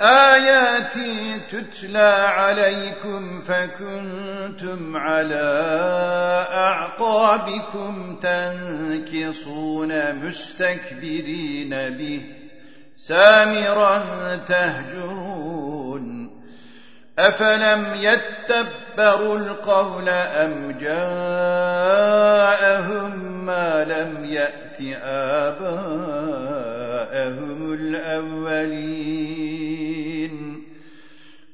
آياتي تتلى عليكم فكنتم على أعقابكم تنكصون مستكبرين به سامرا تهجرون أفلم يتبروا القول أم جاءهم ما لم يأت آباءهم الأولين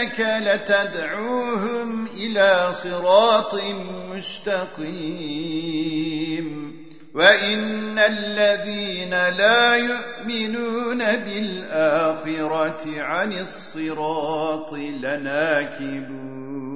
وإنك لتدعوهم إلى صراط مستقيم وإن الذين لا يؤمنون بالآخرة عن الصراط لناكبون